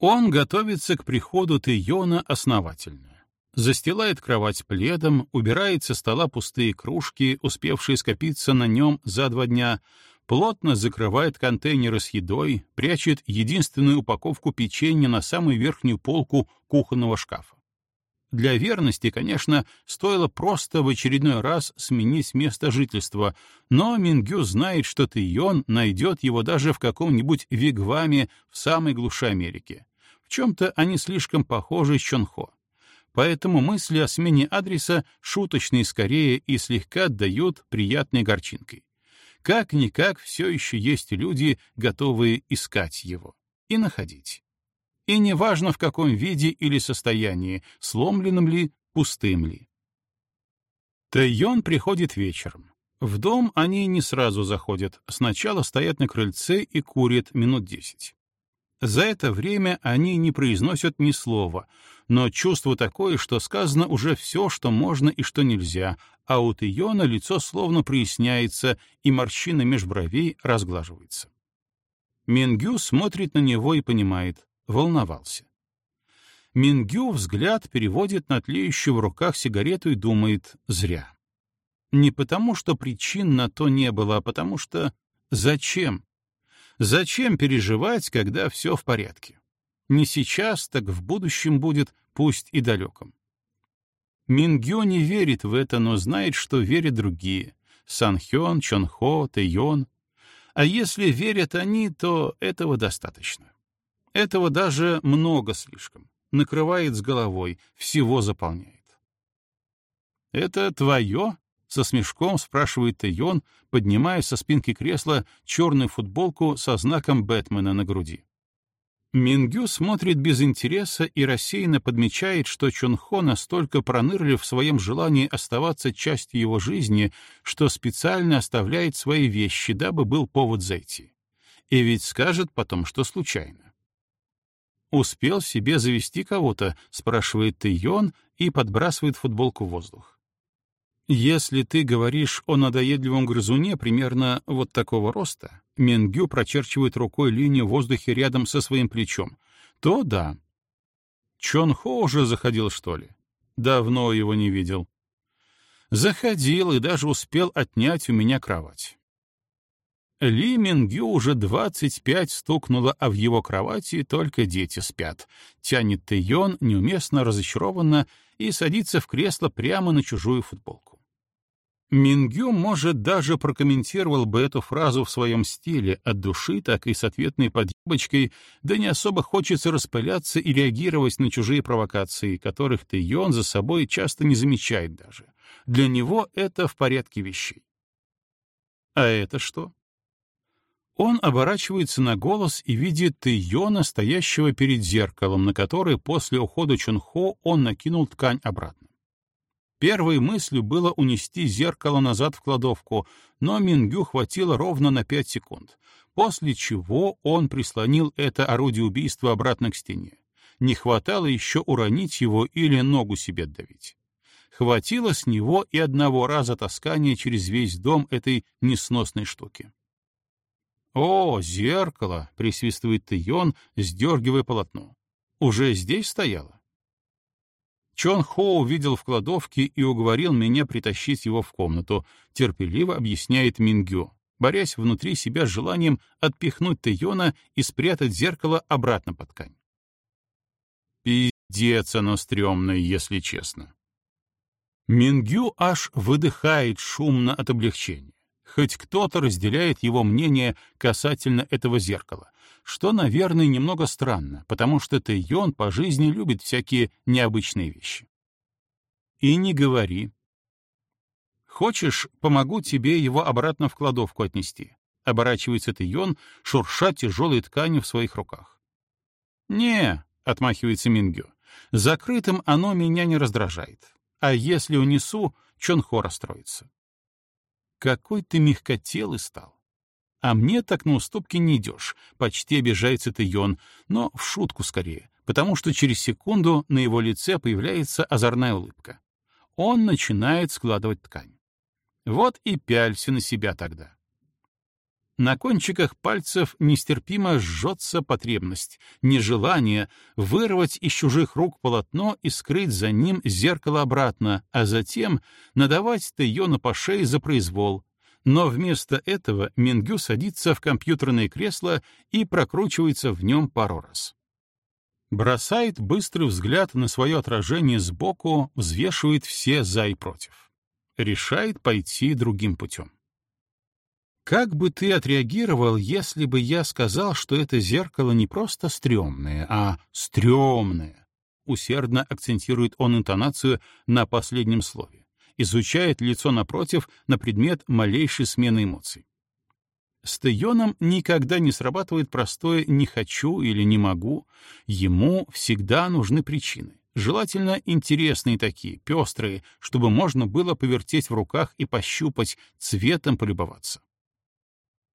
Он готовится к приходу Тэйона основательно. Застилает кровать пледом, убирает со стола пустые кружки, успевшие скопиться на нем за два дня, плотно закрывает контейнеры с едой, прячет единственную упаковку печенья на самую верхнюю полку кухонного шкафа. Для верности, конечно, стоило просто в очередной раз сменить место жительства, но Мингю знает, что Тэйон найдет его даже в каком-нибудь вигваме в самой глуши Америки. В чем-то они слишком похожи с Чонхо. Поэтому мысли о смене адреса шуточные скорее и слегка отдают приятной горчинкой. Как-никак все еще есть люди, готовые искать его и находить и неважно в каком виде или состоянии, сломленным ли, пустым ли. Тэйон приходит вечером. В дом они не сразу заходят, сначала стоят на крыльце и курят минут десять. За это время они не произносят ни слова, но чувство такое, что сказано уже все, что можно и что нельзя, а у Тэйона лицо словно проясняется, и морщина меж бровей разглаживается. Мингю смотрит на него и понимает, волновался. Мингю взгляд переводит на тлеющую в руках сигарету и думает «зря». Не потому, что причин на то не было, а потому что зачем? Зачем переживать, когда все в порядке? Не сейчас, так в будущем будет, пусть и далеком. Мингю не верит в это, но знает, что верят другие — Санхён, Чонхо, Тэйон. А если верят они, то этого достаточно. Этого даже много слишком. Накрывает с головой, всего заполняет. «Это твое?» — со смешком спрашивает Тэйон, поднимая со спинки кресла черную футболку со знаком Бэтмена на груди. Мингю смотрит без интереса и рассеянно подмечает, что Чонхо настолько пронырлив в своем желании оставаться частью его жизни, что специально оставляет свои вещи, дабы был повод зайти. И ведь скажет потом, что случайно. «Успел себе завести кого-то?» — спрашивает Тэйон и подбрасывает футболку в воздух. «Если ты говоришь о надоедливом грызуне примерно вот такого роста», Менгю прочерчивает рукой линию в воздухе рядом со своим плечом, то да. Чон Хо уже заходил, что ли? Давно его не видел. Заходил и даже успел отнять у меня кровать. Ли Мингю уже двадцать пять стукнуло, а в его кровати только дети спят. Тянет Тэйон неуместно разочарованно и садится в кресло прямо на чужую футболку. Мингю, может, даже прокомментировал бы эту фразу в своем стиле, от души, так и с ответной подъебочкой, да не особо хочется распыляться и реагировать на чужие провокации, которых Тэйон за собой часто не замечает даже. Для него это в порядке вещей. А это что? Он оборачивается на голос и видит Тэйона, стоящего перед зеркалом, на которое после ухода Чунхо он накинул ткань обратно. Первой мыслью было унести зеркало назад в кладовку, но Мингю хватило ровно на пять секунд, после чего он прислонил это орудие убийства обратно к стене. Не хватало еще уронить его или ногу себе давить. Хватило с него и одного раза таскания через весь дом этой несносной штуки. «О, зеркало!» — присвистывает Тэйон, сдергивая полотно. «Уже здесь стояло?» Чон Хо увидел в кладовке и уговорил меня притащить его в комнату, терпеливо объясняет Мингю, борясь внутри себя с желанием отпихнуть Тэйона и спрятать зеркало обратно под ткань. Пиздец оно стрёмное, если честно. Мингю аж выдыхает шумно от облегчения. Хоть кто-то разделяет его мнение касательно этого зеркала, что, наверное, немного странно, потому что Тэйон по жизни любит всякие необычные вещи. И не говори. Хочешь, помогу тебе его обратно в кладовку отнести? Оборачивается Тэйон, шурша тяжелой тканью в своих руках. Не, отмахивается Мингю, закрытым оно меня не раздражает. А если унесу, Чонхо расстроится. Какой ты мягкотелый стал. А мне так на уступки не идешь, почти обижается Тэйон, но в шутку скорее, потому что через секунду на его лице появляется озорная улыбка. Он начинает складывать ткань. Вот и пялься на себя тогда. На кончиках пальцев нестерпимо жжется потребность, нежелание вырвать из чужих рук полотно и скрыть за ним зеркало обратно, а затем надавать Тэйону по шее за произвол. Но вместо этого Мингю садится в компьютерное кресло и прокручивается в нем пару раз. Бросает быстрый взгляд на свое отражение сбоку, взвешивает все «за» и «против». Решает пойти другим путем. Как бы ты отреагировал, если бы я сказал, что это зеркало не просто стрёмное, а стрёмное? Усердно акцентирует он интонацию на последнем слове. Изучает лицо напротив на предмет малейшей смены эмоций. С Тейоном никогда не срабатывает простое «не хочу» или «не могу». Ему всегда нужны причины. Желательно интересные такие, пестрые, чтобы можно было повертеть в руках и пощупать, цветом полюбоваться.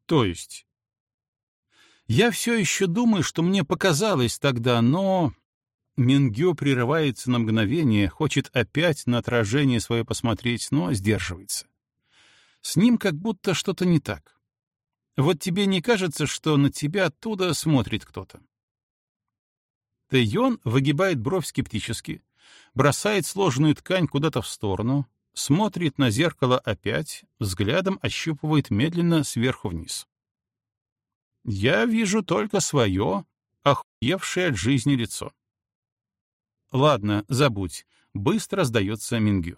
То есть? Я все еще думаю, что мне показалось тогда, но... Мингё прерывается на мгновение, хочет опять на отражение свое посмотреть, но сдерживается. С ним как будто что-то не так. Вот тебе не кажется, что на тебя оттуда смотрит кто-то? Тэйон выгибает бровь скептически, бросает сложную ткань куда-то в сторону, смотрит на зеркало опять, взглядом ощупывает медленно сверху вниз. Я вижу только свое, охуевшее от жизни лицо. Ладно, забудь, быстро сдается Мингю.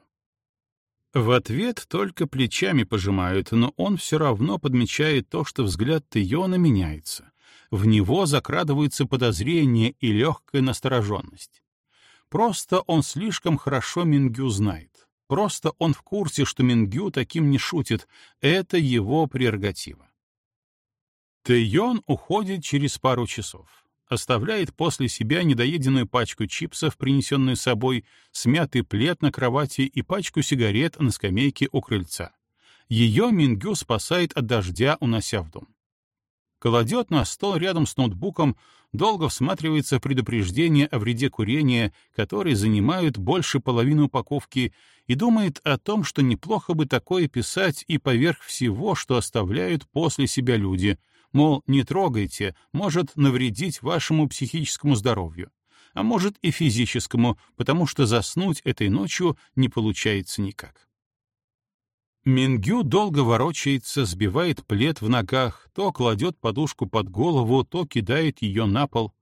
В ответ только плечами пожимают, но он все равно подмечает то, что взгляд Тиона меняется. В него закрадываются подозрения и легкая настороженность. Просто он слишком хорошо Мингю знает. Просто он в курсе, что Мингю таким не шутит. Это его прерогатива. Тэйон уходит через пару часов. Оставляет после себя недоеденную пачку чипсов, принесенную собой, смятый плед на кровати и пачку сигарет на скамейке у крыльца. Ее Мингю спасает от дождя, унося в дом. Кладет на стол рядом с ноутбуком, долго всматривается предупреждение о вреде курения, которые занимают больше половины упаковки, и думает о том, что неплохо бы такое писать и поверх всего, что оставляют после себя люди, мол, не трогайте, может навредить вашему психическому здоровью, а может и физическому, потому что заснуть этой ночью не получается никак. Мингю долго ворочается, сбивает плед в ногах, то кладет подушку под голову, то кидает ее на пол.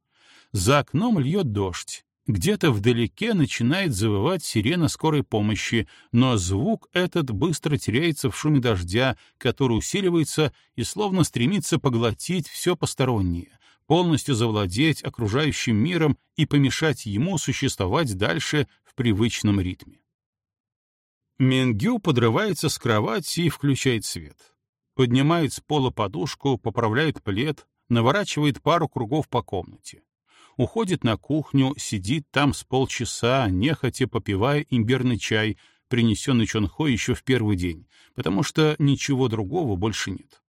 За окном льет дождь. Где-то вдалеке начинает завывать сирена скорой помощи, но звук этот быстро теряется в шуме дождя, который усиливается и словно стремится поглотить все постороннее, полностью завладеть окружающим миром и помешать ему существовать дальше в привычном ритме. Мингю подрывается с кровати и включает свет. Поднимает с пола подушку, поправляет плед, наворачивает пару кругов по комнате. Уходит на кухню, сидит там с полчаса, нехотя попивая имбирный чай, принесенный Чонхо еще в первый день, потому что ничего другого больше нет.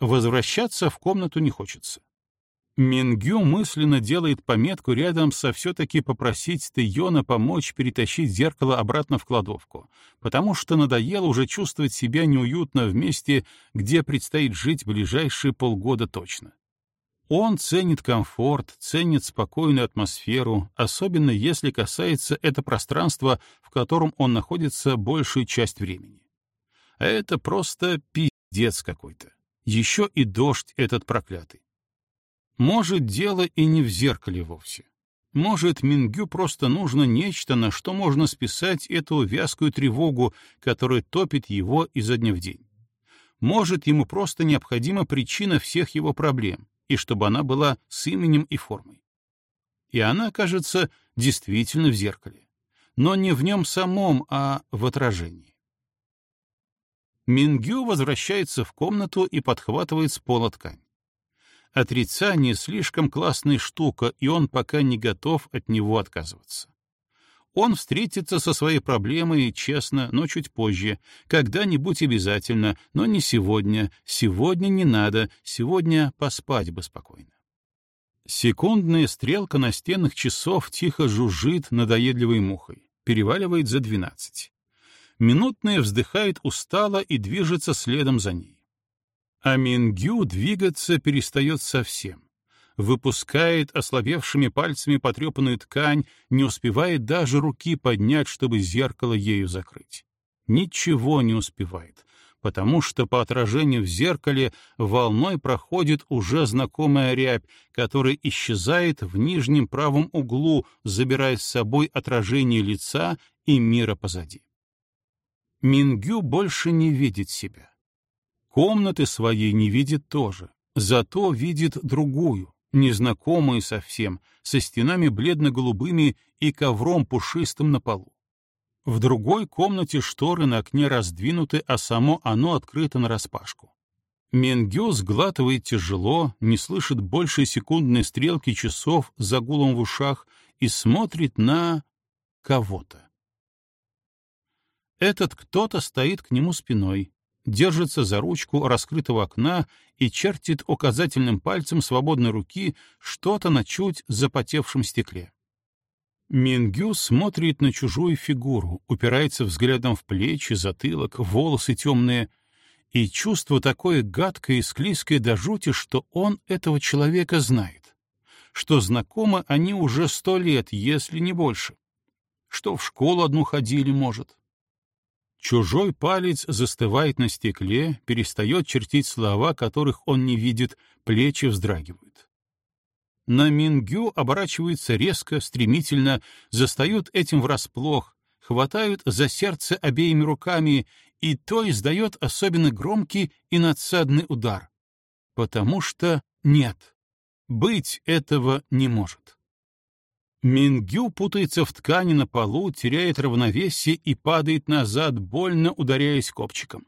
Возвращаться в комнату не хочется. Мингю мысленно делает пометку рядом со все-таки попросить Тэйона помочь перетащить зеркало обратно в кладовку, потому что надоело уже чувствовать себя неуютно в месте, где предстоит жить ближайшие полгода точно. Он ценит комфорт, ценит спокойную атмосферу, особенно если касается это пространства, в котором он находится большую часть времени. А это просто пиздец какой-то. Еще и дождь этот проклятый. Может, дело и не в зеркале вовсе. Может, Мингю просто нужно нечто, на что можно списать эту вязкую тревогу, которая топит его изо дня в день. Может, ему просто необходима причина всех его проблем, и чтобы она была с именем и формой. И она, кажется, действительно в зеркале. Но не в нем самом, а в отражении. Мингю возвращается в комнату и подхватывает с пола ткань. Отрицание — слишком классная штука, и он пока не готов от него отказываться. Он встретится со своей проблемой честно, но чуть позже, когда-нибудь обязательно, но не сегодня, сегодня не надо, сегодня поспать бы спокойно. Секундная стрелка настенных часов тихо жужжит надоедливой мухой, переваливает за двенадцать. Минутная вздыхает устало и движется следом за ней. А Мингю двигаться перестает совсем. Выпускает ослабевшими пальцами потрепанную ткань, не успевает даже руки поднять, чтобы зеркало ею закрыть. Ничего не успевает, потому что по отражению в зеркале волной проходит уже знакомая рябь, которая исчезает в нижнем правом углу, забирая с собой отражение лица и мира позади. Мингю больше не видит себя. Комнаты своей не видит тоже, зато видит другую, незнакомую совсем, со стенами бледно-голубыми и ковром пушистым на полу. В другой комнате шторы на окне раздвинуты, а само оно открыто нараспашку. Менгю сглатывает тяжело, не слышит больше секундной стрелки часов за гулом в ушах и смотрит на кого-то. Этот кто-то стоит к нему спиной, держится за ручку раскрытого окна и чертит указательным пальцем свободной руки что-то на чуть запотевшем стекле. Мингю смотрит на чужую фигуру, упирается взглядом в плечи, затылок, волосы темные, и чувство такое гадкое и склизкое до жути, что он этого человека знает, что знакомы они уже сто лет, если не больше, что в школу одну ходили, может. Чужой палец застывает на стекле, перестает чертить слова, которых он не видит, плечи вздрагивают. На Мингю оборачиваются резко, стремительно, застают этим врасплох, хватают за сердце обеими руками, и то издает особенно громкий и надсадный удар. Потому что нет, быть этого не может. Мингю путается в ткани на полу, теряет равновесие и падает назад, больно ударяясь копчиком.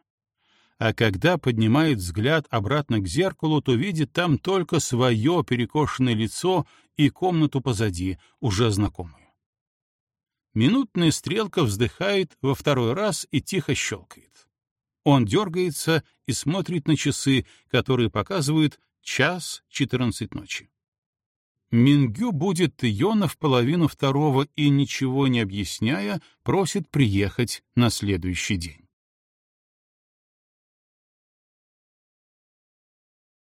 А когда поднимает взгляд обратно к зеркалу, то видит там только свое перекошенное лицо и комнату позади, уже знакомую. Минутная стрелка вздыхает во второй раз и тихо щелкает. Он дергается и смотрит на часы, которые показывают час четырнадцать ночи. Мингю будет Йона в половину второго и, ничего не объясняя, просит приехать на следующий день.